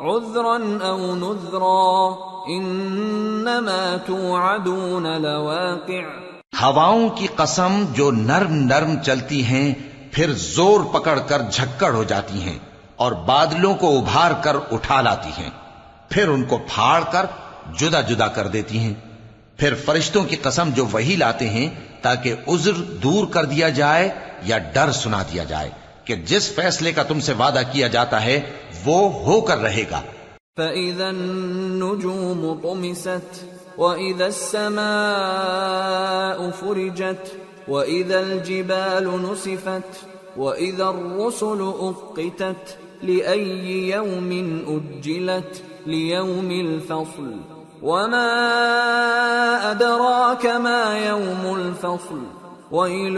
عذرا او نذرا انما توعدون لواقع. ہواؤں کی قسم جو نرم نرم چلتی ہیں، پھر زور پکڑ کر جھکڑ ہو جاتی ہیں اور بادلوں کو ابھار کر اٹھا لاتی ہیں۔ پھر ان کو پھاڑ کر جدا جدا کر دیتی ہیں۔ پھر فرشتوں کی قسم جو وہی لاتے ہیں تاکہ عذر دور کر دیا جائے یا ڈر سنا دیا جائے۔ کہ جس فیصلے کا تم سے وعدہ کیا جاتا ہے، وہ ہو کر رہے گا۔ فإذا النجوم طمست، وإذا السماء فرجت، وإذا الجبال نسفت، وإذا الرسل أقتت، لأي يوم أجلت، ليوم الفصل۔ وما أدراك ما يوم الفصل۔ ويل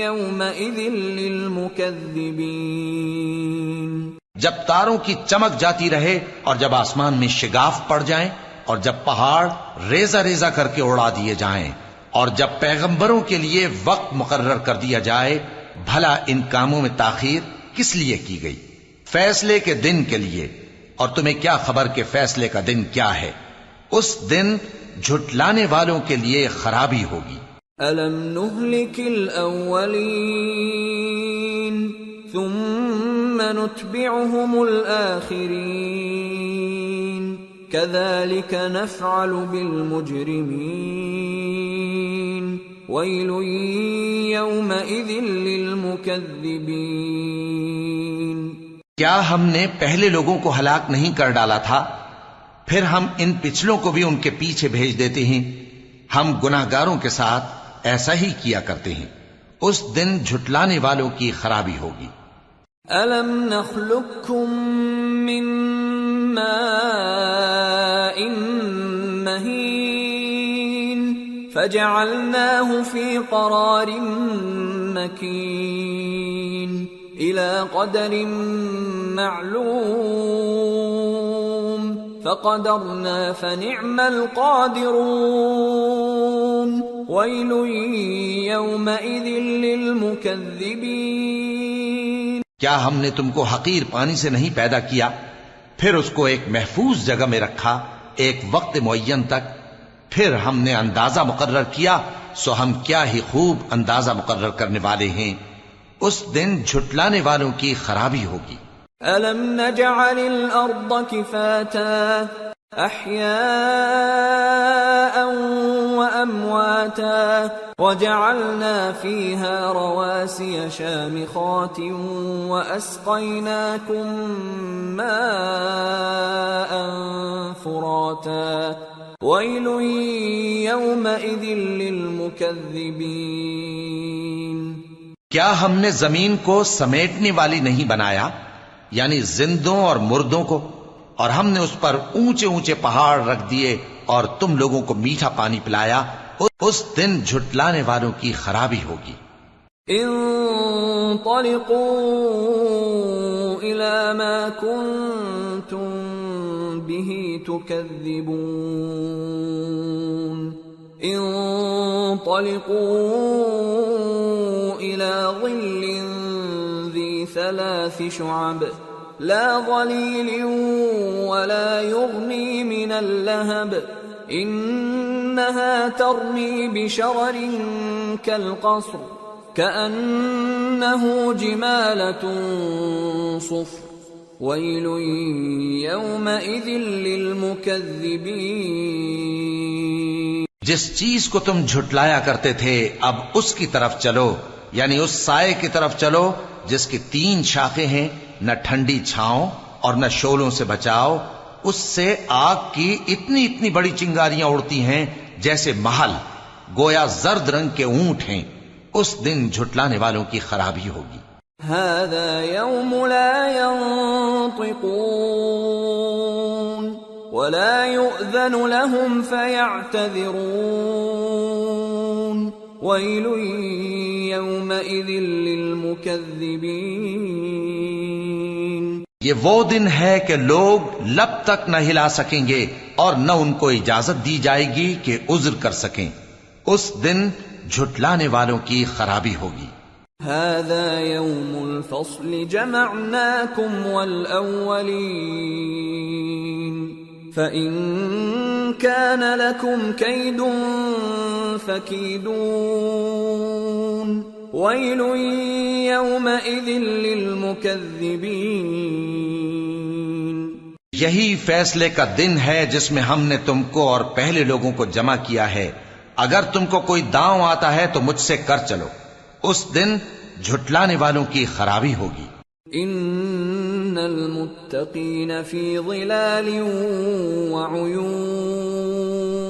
يومئذ للمكذبين جب تاروں کی چمک جاتی رہے اور جب آسمان میں شگاف پڑ جائیں اور جب پہاڑ ریزہ ریزہ کر کے اڑا دیے جائیں اور جب پیغمبروں کے لیے وقت مقرر کر دیا جائے، بھلا ان کاموں میں تاخیر کس لیے کی گئی؟ فیصلے کے دن کے لیے۔ اور تمہیں کیا خبر کہ فیصلے کا دن کیا ہے؟ اس دن جھٹلانے والوں کے لیے خرابی ہوگی۔ ألم نهلك الأولين ثم نتبعهم الآخرين كذلك نفعل بالمجرمين ويل يومئذ للمكذبين کیا ہم نے پہلے لوگوں کو ہلاک نہیں کر ڈالا تھا؟ پھر ہم ان پچھلوں کو بھی ان کے پیچھے بھیج دیتے ہیں۔ ہم گناہگاروں کے ساتھ ایسا ہی کیا کرتے ہیں۔ اس دن جھٹلانے والوں کی خرابی ہوگی۔ ألم نخلقكم من ماء مهين فجعلناه في قرار مكين إلى قدر معلوم فقدرنا فنعم القادرون. ويل يومئذ للمكذبين. کیا ہم نے تم کو حقیر پانی سے نہیں پیدا کیا؟ پھر اس کو ایک محفوظ جگہ میں رکھا، ایک وقت معین تک. پھر ہم نے اندازہ مقرر کیا، سو ہم کیا ہی خوب اندازہ مقرر کرنے والے ہیں۔ اس دن جھٹلانے والوں کی خرابی ہوگی۔ ألم نجعل الأرض كفاتا أحياء وأمواتا وجعلنا فيها رواسي شامخات وأسقيناكم ماء فراتا ويل يومئذ للمكذبين کیا ہم نے زمین کو سمیٹنے والی نہیں بنایا؟ یعنی زندوں اور مردوں کو، اور ہم نے اس پر اونچے اونچے پہاڑ رکھ دیے اور تم لوگوں کو میٹھا پانی پلایا، اس دن جھٹلانے والوں کی خرابی ہوگی۔ انطلقوا إلى ما كنتم به تكذبون۔ انطلقوا إلى ظل ثلاث شعب. لا ظليل ولا يغني من اللهب. إنها ترمي بشرر كالقصر. كأنه جمالة صفر. ويل يومئذ للمكذبين. جس چیز کو تم جھٹلایا کرتے تھے، اب اس کی طرف چلو۔ یعنی اس سائے کی طرف چلو جس کی تین شاخیں ہیں، نہ ٹھنڈی چھاؤں اور نہ شولوں سے بچاؤ، اس سے آگ کی اتنی اتنی بڑی چنگاریاں اڑتی ہیں جیسے محل، گویا زرد رنگ کے اونٹ ہیں۔ اس دن جھٹلانے والوں کی خرابی ہوگی۔ هذا يوم لا ينطقون، ولا يؤذن لهم فيعتذرون۔ ويل یہ وہ دن ہے کہ لوگ لب تک نہ ہلا سکیں گے اور نہ ان کو اجازت دی جائے گی کہ عذر کر سکیں۔ اس دن جھٹلانے والوں کی خرابی ہوگی۔ هذا يوم الفصل جمعناكم والأولين۔ فإن كان لكم كيد فكيدون۔ ويل يومئذ للمكذبين یہی فیصلے کا دن ہے جس میں ہم نے تم کو اور پہلے لوگوں کو جمع کیا ہے۔ اگر تم کو کوئی داؤں آتا ہے تو مجھ سے کر چلو۔ اس دن جھٹلانے والوں کی خرابی ہوگی۔ ان المتقین فی ظلال وعیون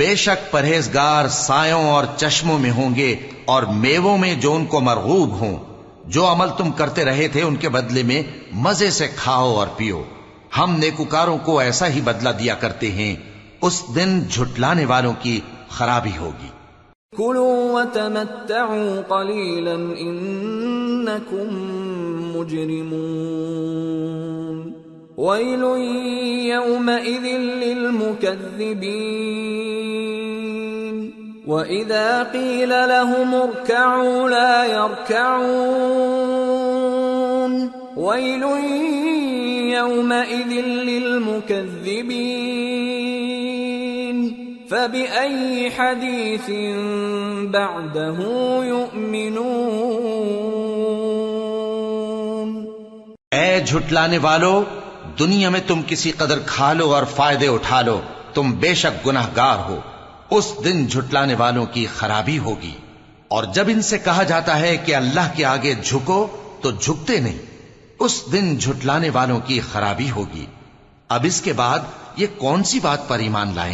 بے شک پرہیزگار سایوں اور چشموں میں ہوں گے اور میووں میں جو ان کو مرغوب ہوں، جو عمل تم کرتے رہے تھے ان کے بدلے میں مزے سے کھاؤ اور پیو۔ ہم نیکوکاروں کو ایسا ہی بدلہ دیا کرتے ہیں، اس دن جھٹلانے والوں کی خرابی ہوگی۔ كلوا وتمتعوا قليلا انكم مجرمون۔ ويل يومئذ للمكذبين واذا قيل لهم اركعوا لا يركعون ويل يومئذ للمكذبين فبأي حديث بعده يؤمنون اے جھٹلانے والو، دنیا میں تم کسی قدر کھا لو اور فائدے اٹھا لو، تم بے شک گناہ گار ہو۔ اس دن جھٹلانے والوں کی خرابی ہوگی۔ اور جب ان سے کہا جاتا ہے کہ اللہ کے آگے جھکو، تو جھکتے نہیں۔ اس دن جھٹلانے والوں کی خرابی ہوگی۔ اب اس کے بعد یہ کون سی بات پر ایمان لائیں؟